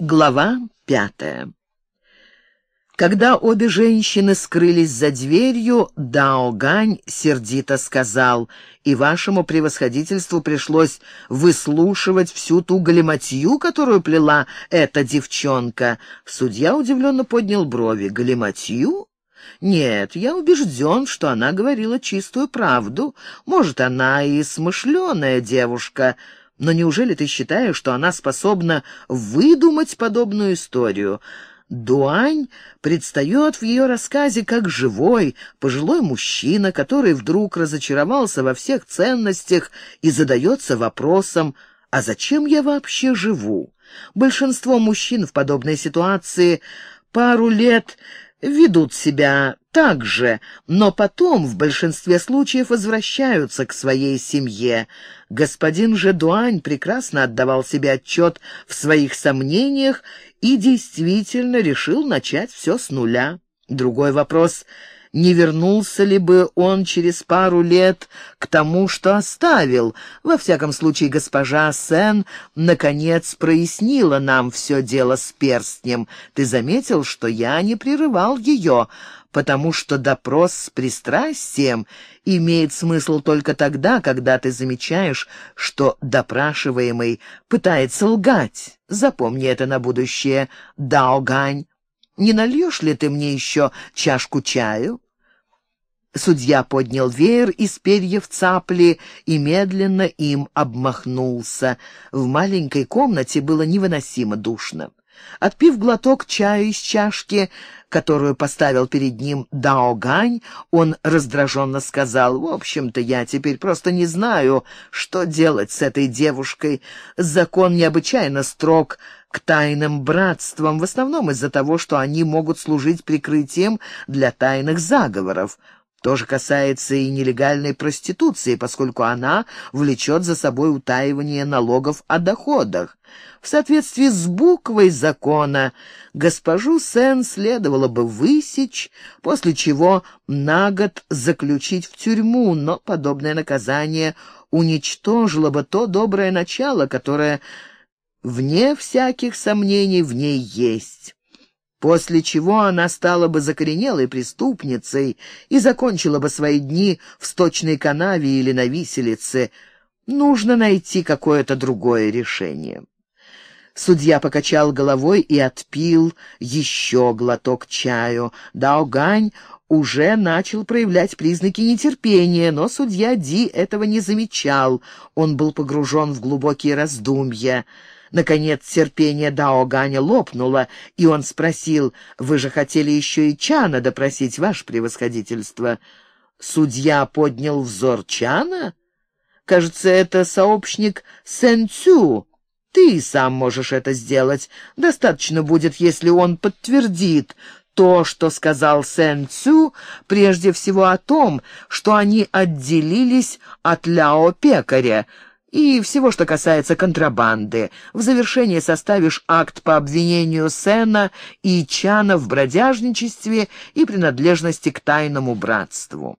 Глава пятая Когда обе женщины скрылись за дверью, Дао Гань сердито сказал, «И вашему превосходительству пришлось выслушивать всю ту галиматью, которую плела эта девчонка». Судья удивленно поднял брови. «Галиматью?» «Нет, я убежден, что она говорила чистую правду. Может, она и смышленая девушка». Но неужели ты считаешь, что она способна выдумать подобную историю? Дуань предстает в ее рассказе как живой, пожилой мужчина, который вдруг разочаровался во всех ценностях и задается вопросом, а зачем я вообще живу? Большинство мужчин в подобной ситуации пару лет ведут себя так же, но потом в большинстве случаев возвращаются к своей семье. Господин же Дуань прекрасно отдавал себе отчет в своих сомнениях и действительно решил начать все с нуля. Другой вопрос — не вернулся ли бы он через пару лет к тому, что оставил. Во всяком случае, госпожа Сен наконец прояснила нам все дело с перстнем. Ты заметил, что я не прерывал ее, потому что допрос с пристрастием имеет смысл только тогда, когда ты замечаешь, что допрашиваемый пытается лгать. Запомни это на будущее, Дао Гань. Не нальешь ли ты мне еще чашку чаю?» Судья поднял веер из перьев цапли и медленно им обмахнулся. В маленькой комнате было невыносимо душно. Отпив глоток чая из чашки, которую поставил перед ним Дао Гань, он раздраженно сказал, «В общем-то, я теперь просто не знаю, что делать с этой девушкой. Закон необычайно строг к тайным братствам, в основном из-за того, что они могут служить прикрытием для тайных заговоров. То же касается и нелегальной проституции, поскольку она влечет за собой утаивание налогов о доходах. В соответствии с буквой закона госпожу Сен следовало бы высечь, после чего на год заключить в тюрьму, но подобное наказание уничтожило бы то доброе начало, которое, вне всяких сомнений, в ней есть после чего она стала бы закоренелой преступницей и закончила бы свои дни в сточной канаве или на виселице. Нужно найти какое-то другое решение. Судья покачал головой и отпил еще глоток чаю. Даогань уже начал проявлять признаки нетерпения, но судья Ди этого не замечал. Он был погружен в глубокие раздумья. Наконец терпение Дао Ганя лопнуло, и он спросил, «Вы же хотели еще и Чана допросить, ваше превосходительство?» Судья поднял взор Чана? «Кажется, это сообщник Сен Цю. Ты и сам можешь это сделать. Достаточно будет, если он подтвердит то, что сказал Сен Цю, прежде всего о том, что они отделились от Ляо Пекаря, и всего, что касается контрабанды. В завершение составишь акт по обвинению Сена и Чана в бродяжничестве и принадлежности к тайному братству.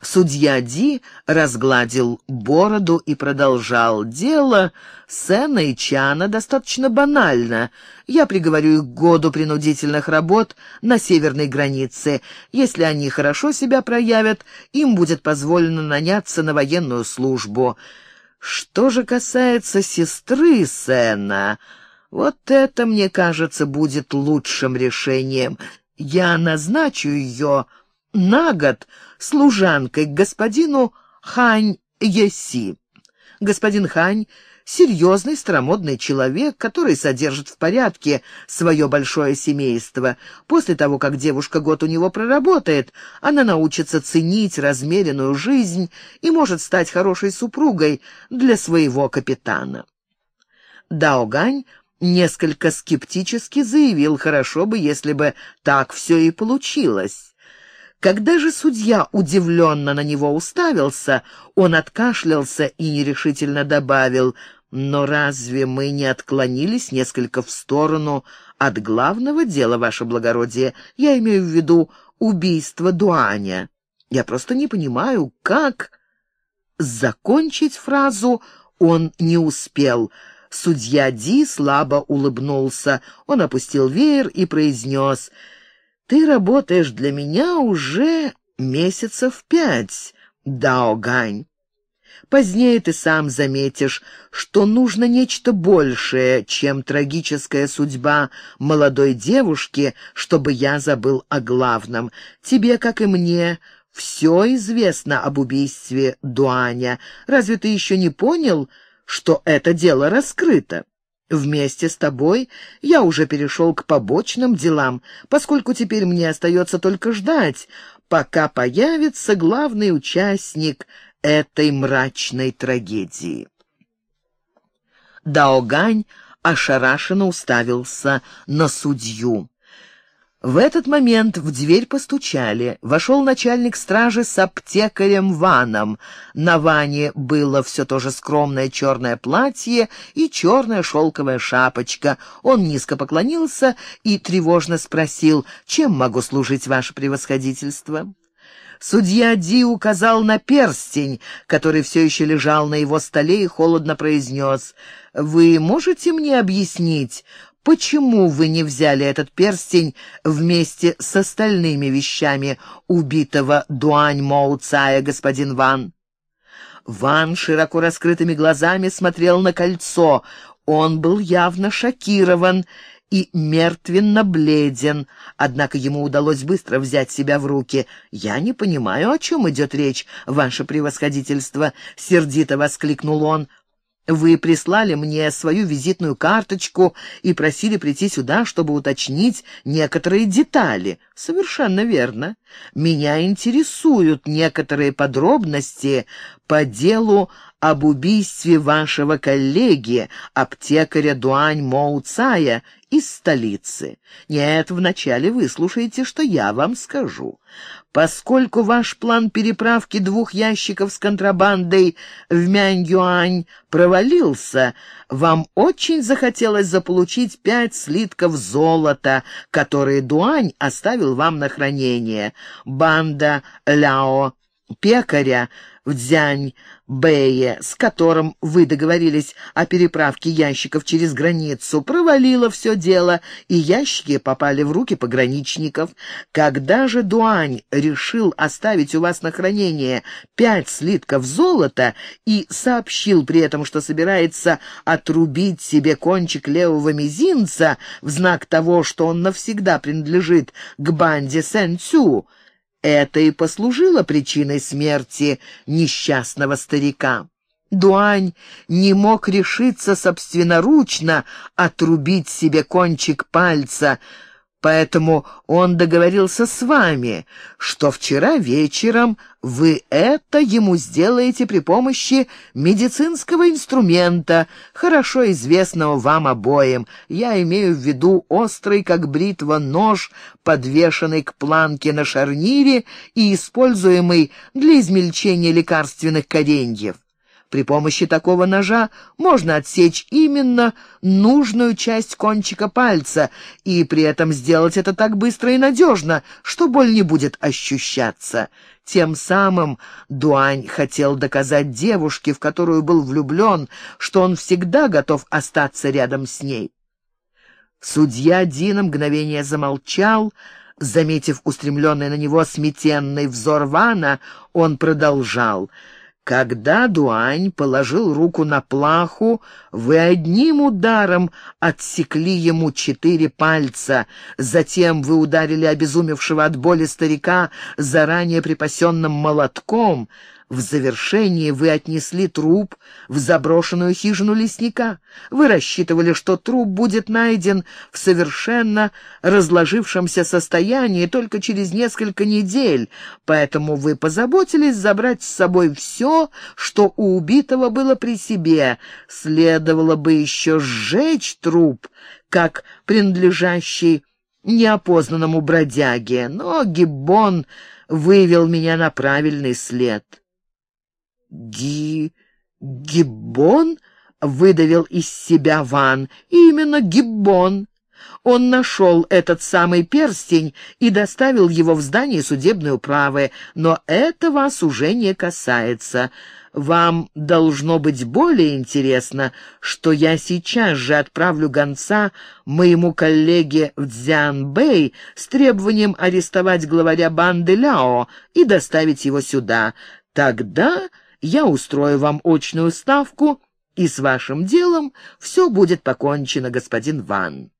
Судья Ди разгладил бороду и продолжал. «Дело Сэна и Чана достаточно банально. Я приговорю их к году принудительных работ на северной границе. Если они хорошо себя проявят, им будет позволено наняться на военную службу. Что же касается сестры Сэна, вот это, мне кажется, будет лучшим решением. Я назначу ее на год служанкой к господину Хань Еси. Господин Хань — серьезный старомодный человек, который содержит в порядке свое большое семейство. После того, как девушка год у него проработает, она научится ценить размеренную жизнь и может стать хорошей супругой для своего капитана. Даогань несколько скептически заявил, хорошо бы, если бы так все и получилось. Когда же судья удивленно на него уставился, он откашлялся и нерешительно добавил, «Но разве мы не отклонились несколько в сторону от главного дела, ваше благородие? Я имею в виду убийство Дуаня. Я просто не понимаю, как...» Закончить фразу он не успел. Судья Ди слабо улыбнулся. Он опустил веер и произнес, «Ты работаешь для меня уже месяцев пять, Дао Гань. Позднее ты сам заметишь, что нужно нечто большее, чем трагическая судьба молодой девушки, чтобы я забыл о главном. Тебе, как и мне, все известно об убийстве Дуаня. Разве ты еще не понял, что это дело раскрыто? Вместе с тобой я уже перешел к побочным делам, поскольку теперь мне остается только ждать, пока появится главный участник этой мрачной трагедии. Даогань ошарашенно уставился на судью. В этот момент в дверь постучали. Вошел начальник стражи с аптекарем Ваном. На Ване было все то же скромное черное платье и черная шелковая шапочка. Он низко поклонился и тревожно спросил, «Чем могу служить, ваше превосходительство?» Судья Ди указал на перстень, который все еще лежал на его столе, и холодно произнес, «Вы можете мне объяснить, почему вы не взяли этот перстень вместе с остальными вещами убитого Дуань Моуцая, господин Ван?» Ван широко раскрытыми глазами смотрел на кольцо. Он был явно шокирован и мертвенно бледен, однако ему удалось быстро взять себя в руки. «Я не понимаю, о чем идет речь, ваше превосходительство», — сердито воскликнул он. Вы прислали мне свою визитную карточку и просили прийти сюда, чтобы уточнить некоторые детали. Совершенно верно. Меня интересуют некоторые подробности по делу об убийстве вашего коллеги, аптекаря Дуань Моуцая из столицы. Нет, вначале выслушайте, что я вам скажу. Поскольку ваш план переправки двух ящиков с контрабандой в Мянь-Юань провалился, вам очень захотелось заполучить пять слитков золота, которые Дуань оставил вам на хранение. Банда Ляо пекаря в Дзянь-Бэе, с которым вы договорились о переправке ящиков через границу, провалило все дело, и ящики попали в руки пограничников. Когда же Дуань решил оставить у вас на хранение пять слитков золота и сообщил при этом, что собирается отрубить себе кончик левого мизинца в знак того, что он навсегда принадлежит к банде Сен-Цю, это и послужило причиной смерти несчастного старика. Дуань не мог решиться собственноручно отрубить себе кончик пальца, Поэтому он договорился с вами, что вчера вечером вы это ему сделаете при помощи медицинского инструмента, хорошо известного вам обоим. Я имею в виду острый, как бритва, нож, подвешенный к планке на шарнире и используемый для измельчения лекарственных кореньев. При помощи такого ножа можно отсечь именно нужную часть кончика пальца и при этом сделать это так быстро и надежно, что боль не будет ощущаться. Тем самым Дуань хотел доказать девушке, в которую был влюблен, что он всегда готов остаться рядом с ней. Судья Дина мгновение замолчал, Заметив устремленный на него сметенный взор Вана, он продолжал — когда Дуань положил руку на плаху, вы одним ударом отсекли ему четыре пальца. Затем вы ударили обезумевшего от боли старика заранее припасенным молотком, в завершении вы отнесли труп в заброшенную хижину лесника. Вы рассчитывали, что труп будет найден в совершенно разложившемся состоянии только через несколько недель, поэтому вы позаботились забрать с собой все, что у убитого было при себе. Следовало бы еще сжечь труп, как принадлежащий неопознанному бродяге, но Гиббон вывел меня на правильный след. «Ги... Гиббон?» — выдавил из себя Ван. «Именно Гиббон. Он нашел этот самый перстень и доставил его в здание судебной управы, но это вас уже не касается. Вам должно быть более интересно, что я сейчас же отправлю гонца моему коллеге в Цзянбэй с требованием арестовать главаря банды Ляо и доставить его сюда. Тогда я устрою вам очную ставку, и с вашим делом все будет покончено, господин Ван».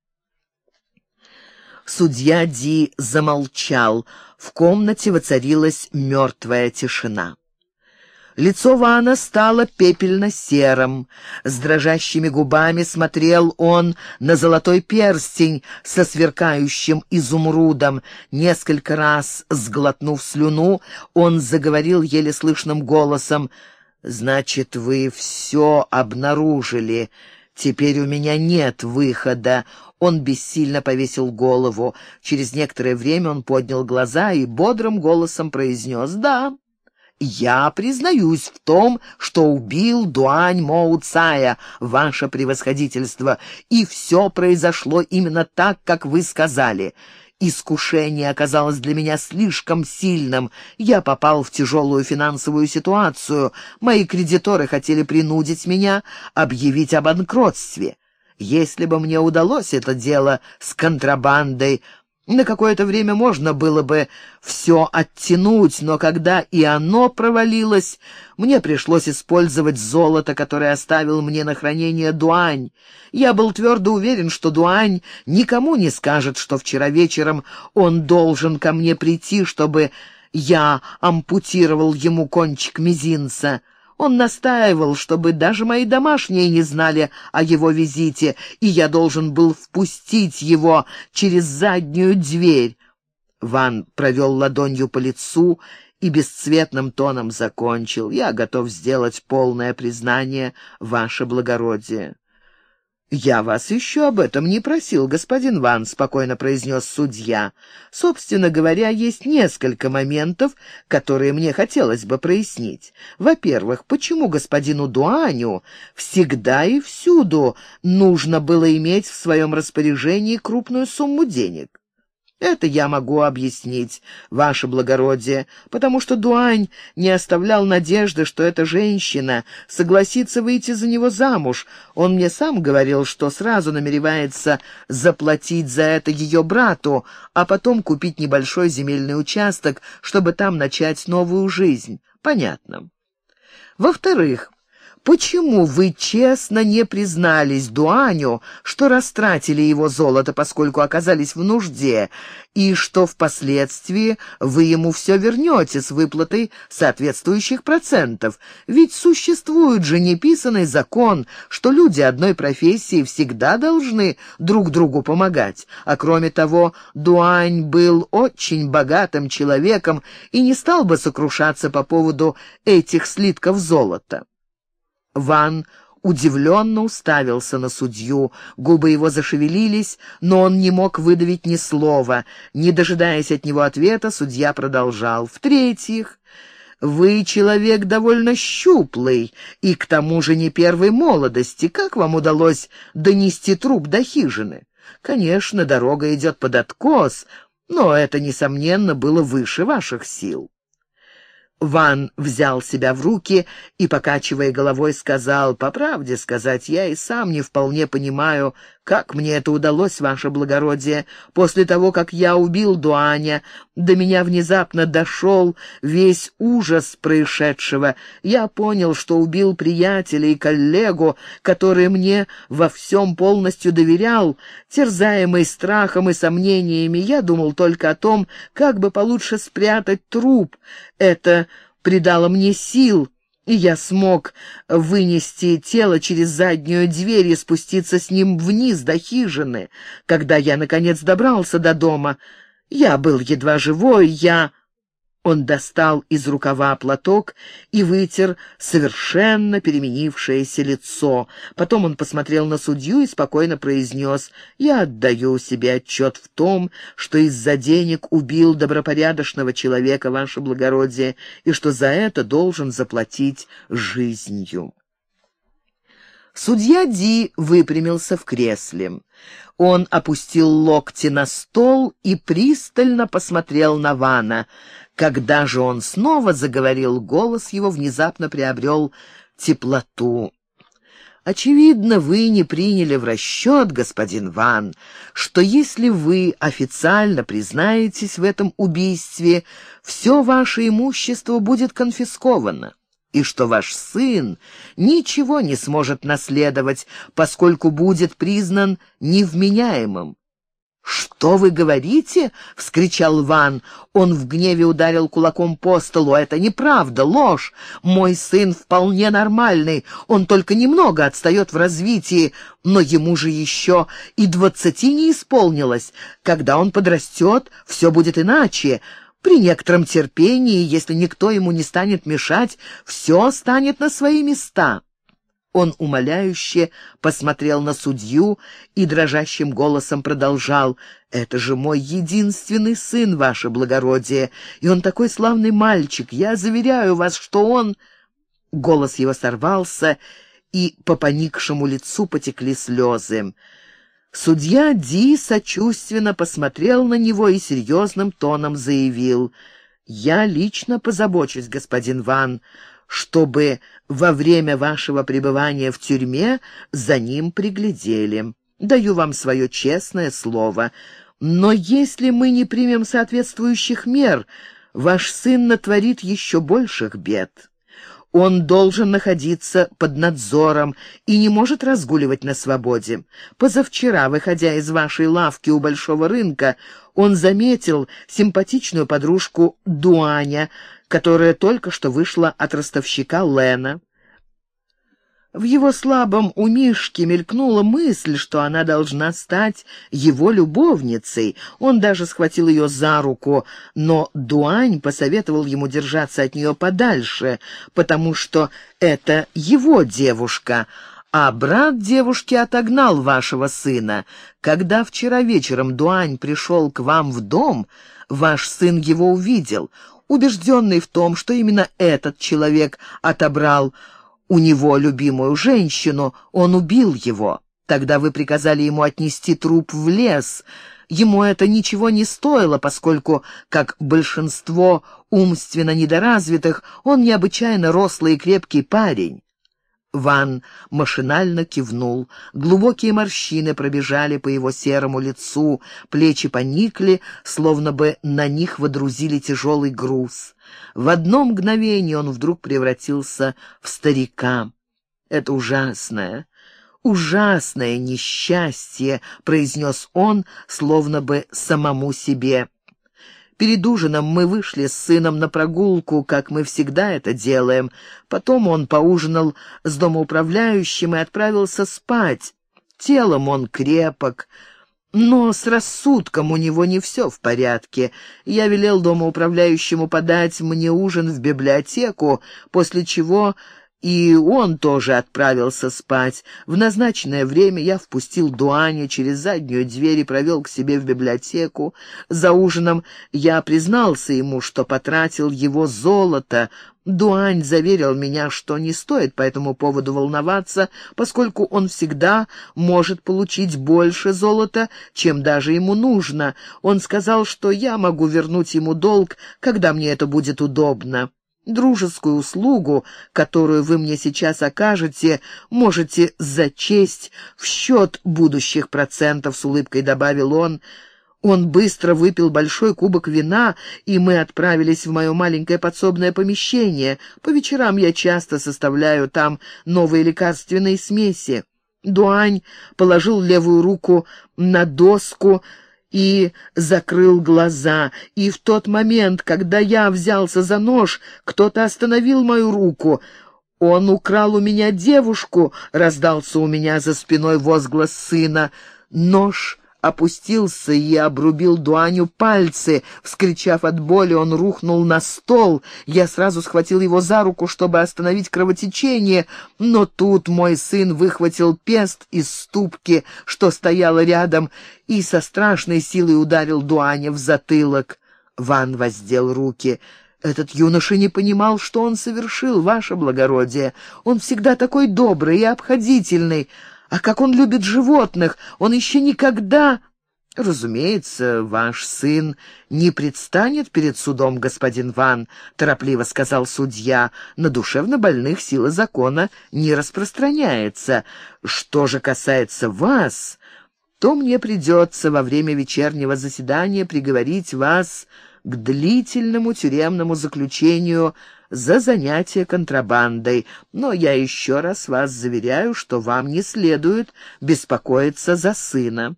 Судья Ди замолчал. В комнате воцарилась мертвая тишина. Лицо Вана стало пепельно-серым. С дрожащими губами смотрел он на золотой перстень со сверкающим изумрудом. Несколько раз, сглотнув слюну, он заговорил еле слышным голосом. «Значит, вы все обнаружили. Теперь у меня нет выхода». Он бессильно повесил голову. Через некоторое время он поднял глаза и бодрым голосом произнес «Да». «Я признаюсь в том, что убил Дуань Моуцая, ваше превосходительство, и все произошло именно так, как вы сказали. Искушение оказалось для меня слишком сильным. Я попал в тяжелую финансовую ситуацию. Мои кредиторы хотели принудить меня объявить о банкротстве. Если бы мне удалось это дело с контрабандой, на какое-то время можно было бы все оттянуть, но когда и оно провалилось, мне пришлось использовать золото, которое оставил мне на хранение Дуань. Я был твердо уверен, что Дуань никому не скажет, что вчера вечером он должен ко мне прийти, чтобы я ампутировал ему кончик мизинца. Он настаивал, чтобы даже мои домашние не знали о его визите, и я должен был впустить его через заднюю дверь. Ван провел ладонью по лицу и бесцветным тоном закончил. «Я готов сделать полное признание, ваше благородие». «Я вас еще об этом не просил, господин Ван», — спокойно произнес судья. «Собственно говоря, есть несколько моментов, которые мне хотелось бы прояснить. Во-первых, почему господину Дуаню всегда и всюду нужно было иметь в своем распоряжении крупную сумму денег? Это я могу объяснить, ваше благородие, потому что Дуань не оставлял надежды, что эта женщина согласится выйти за него замуж. Он мне сам говорил, что сразу намеревается заплатить за это ее брату, а потом купить небольшой земельный участок, чтобы там начать новую жизнь. Понятно. Во-вторых, Почему вы честно не признались Дуаню, что растратили его золото, поскольку оказались в нужде, и что впоследствии вы ему все вернете с выплатой соответствующих процентов? Ведь существует же неписанный закон, что люди одной профессии всегда должны друг другу помогать. А кроме того, Дуань был очень богатым человеком и не стал бы сокрушаться по поводу этих слитков золота. Ван удивленно уставился на судью. Губы его зашевелились, но он не мог выдавить ни слова. Не дожидаясь от него ответа, судья продолжал. «В-третьих, вы человек довольно щуплый и к тому же не первой молодости. Как вам удалось донести труп до хижины? Конечно, дорога идет под откос, но это, несомненно, было выше ваших сил». Ван взял себя в руки и, покачивая головой, сказал, «По правде сказать, я и сам не вполне понимаю, как мне это удалось, ваше благородие. После того, как я убил Дуаня, до меня внезапно дошел весь ужас происшедшего. Я понял, что убил приятеля и коллегу, который мне во всем полностью доверял. Терзаемый страхом и сомнениями, я думал только о том, как бы получше спрятать труп. Это придало мне сил, и я смог вынести тело через заднюю дверь и спуститься с ним вниз до хижины. Когда я, наконец, добрался до дома, я был едва живой, я... Он достал из рукава платок и вытер совершенно переменившееся лицо. Потом он посмотрел на судью и спокойно произнес, «Я отдаю себе отчет в том, что из-за денег убил добропорядочного человека, ваше благородие, и что за это должен заплатить жизнью». Судья Ди выпрямился в кресле. Он опустил локти на стол и пристально посмотрел на Вана. Когда же он снова заговорил, голос его внезапно приобрел теплоту. Очевидно, вы не приняли в расчет, господин Ван, что если вы официально признаетесь в этом убийстве, все ваше имущество будет конфисковано и что ваш сын ничего не сможет наследовать, поскольку будет признан невменяемым. «Что вы говорите?» — вскричал Ван. Он в гневе ударил кулаком по столу. «Это неправда, ложь. Мой сын вполне нормальный. Он только немного отстает в развитии, но ему же еще и двадцати не исполнилось. Когда он подрастет, все будет иначе». При некотором терпении, если никто ему не станет мешать, все станет на свои места. Он умоляюще посмотрел на судью и дрожащим голосом продолжал. «Это же мой единственный сын, ваше благородие, и он такой славный мальчик. Я заверяю вас, что он...» Голос его сорвался, и по поникшему лицу потекли слезы. Судья Ди сочувственно посмотрел на него и серьезным тоном заявил. «Я лично позабочусь, господин Ван, чтобы во время вашего пребывания в тюрьме за ним приглядели. Даю вам свое честное слово. Но если мы не примем соответствующих мер, ваш сын натворит еще больших бед. Он должен находиться под надзором и не может разгуливать на свободе. Позавчера, выходя из вашей лавки у Большого рынка, он заметил симпатичную подружку Дуаня, которая только что вышла от ростовщика Лена. В его слабом умишке мелькнула мысль, что она должна стать его любовницей. Он даже схватил ее за руку, но Дуань посоветовал ему держаться от нее подальше, потому что это его девушка, а брат девушки отогнал вашего сына. Когда вчера вечером Дуань пришел к вам в дом, ваш сын его увидел убежденный в том, что именно этот человек отобрал у него любимую женщину, он убил его. Тогда вы приказали ему отнести труп в лес. Ему это ничего не стоило, поскольку, как большинство умственно недоразвитых, он необычайно рослый и крепкий парень. Ван машинально кивнул. Глубокие морщины пробежали по его серому лицу, плечи поникли, словно бы на них водрузили тяжелый груз. В одно мгновение он вдруг превратился в старика. «Это ужасное, ужасное несчастье», — произнес он, словно бы самому себе. Перед ужином мы вышли с сыном на прогулку, как мы всегда это делаем. Потом он поужинал с домоуправляющим и отправился спать. Телом он крепок, но с рассудком у него не все в порядке. Я велел домоуправляющему подать мне ужин в библиотеку, после чего и он тоже отправился спать. В назначенное время я впустил Дуаня через заднюю дверь и провел к себе в библиотеку. За ужином я признался ему, что потратил его золото. Дуань заверил меня, что не стоит по этому поводу волноваться, поскольку он всегда может получить больше золота, чем даже ему нужно. Он сказал, что я могу вернуть ему долг, когда мне это будет удобно. Дружескую услугу, которую вы мне сейчас окажете, можете зачесть в счет будущих процентов, с улыбкой добавил он. Он быстро выпил большой кубок вина, и мы отправились в мое маленькое подсобное помещение. По вечерам я часто составляю там новые лекарственные смеси. Дуань положил левую руку на доску, и закрыл глаза. И в тот момент, когда я взялся за нож, кто-то остановил мою руку. «Он украл у меня девушку!» — раздался у меня за спиной возглас сына. Нож опустился и обрубил Дуаню пальцы. Вскричав от боли, он рухнул на стол. Я сразу схватил его за руку, чтобы остановить кровотечение, но тут мой сын выхватил пест из ступки, что стояла рядом, и со страшной силой ударил Дуаня в затылок. Ван воздел руки. Этот юноша не понимал, что он совершил, ваше благородие. Он всегда такой добрый и обходительный. А как он любит животных! Он еще никогда...» «Разумеется, ваш сын не предстанет перед судом, господин Ван», — торопливо сказал судья. «На душевно больных сила закона не распространяется. Что же касается вас, то мне придется во время вечернего заседания приговорить вас к длительному тюремному заключению за занятие контрабандой, но я еще раз вас заверяю, что вам не следует беспокоиться за сына»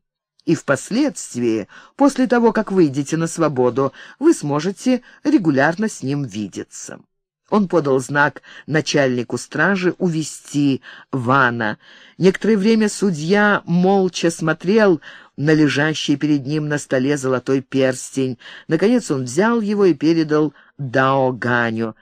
и впоследствии, после того, как выйдете на свободу, вы сможете регулярно с ним видеться». Он подал знак начальнику стражи увести Вана. Некоторое время судья молча смотрел на лежащий перед ним на столе золотой перстень. Наконец он взял его и передал Дао Ганю.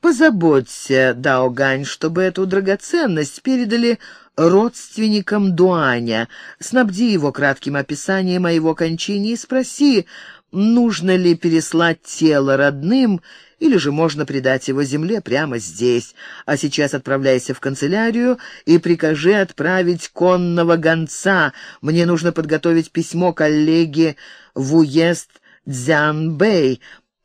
«Позаботься, Дао Гань, чтобы эту драгоценность передали родственникам Дуаня. Снабди его кратким описанием о его кончине и спроси, нужно ли переслать тело родным или же можно предать его земле прямо здесь. А сейчас отправляйся в канцелярию и прикажи отправить конного гонца. Мне нужно подготовить письмо коллеге в уезд Дзянбэй,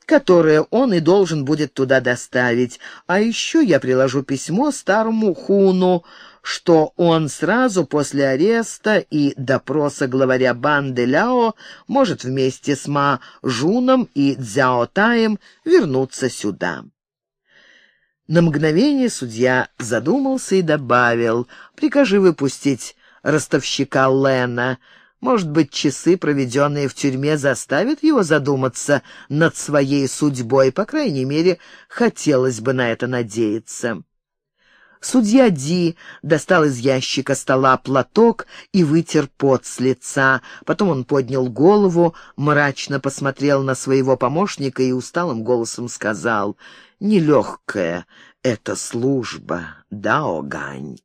которое он и должен будет туда доставить. А еще я приложу письмо старому Хуну, что он сразу после ареста и допроса главаря банды Ляо может вместе с Ма Жуном и Цзяо Таем вернуться сюда. На мгновение судья задумался и добавил, «Прикажи выпустить ростовщика Лена. Может быть, часы, проведенные в тюрьме, заставят его задуматься над своей судьбой. По крайней мере, хотелось бы на это надеяться». Судья Ди достал из ящика стола платок и вытер пот с лица. Потом он поднял голову, мрачно посмотрел на своего помощника и усталым голосом сказал, «Нелегкая эта служба, Дао Гань».